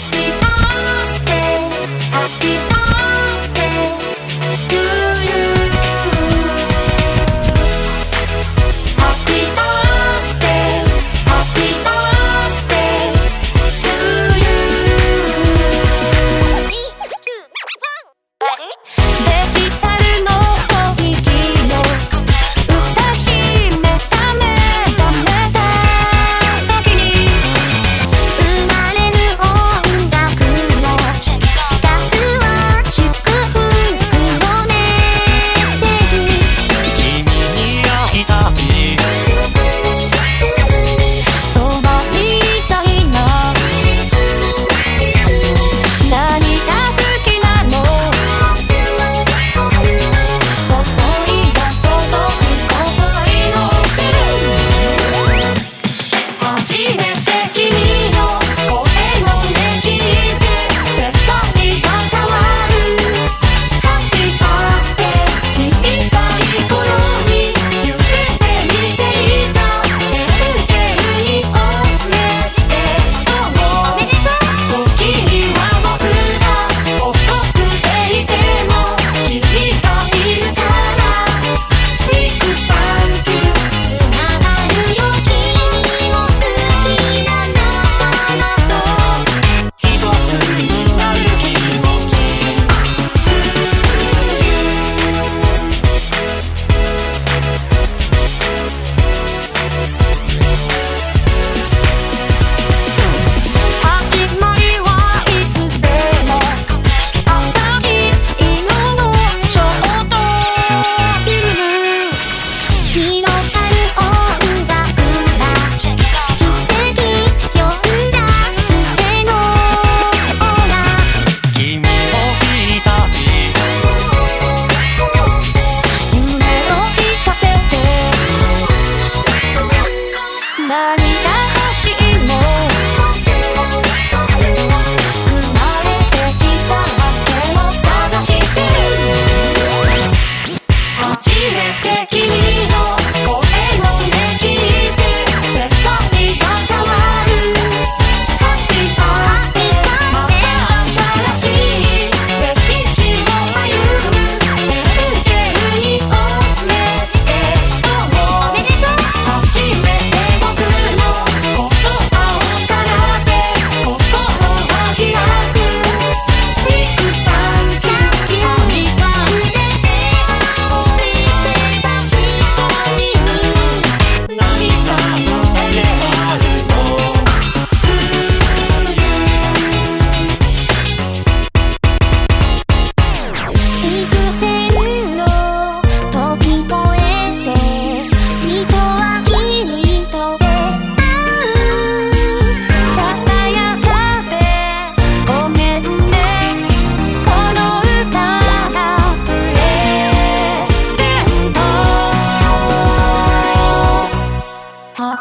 She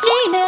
Gina.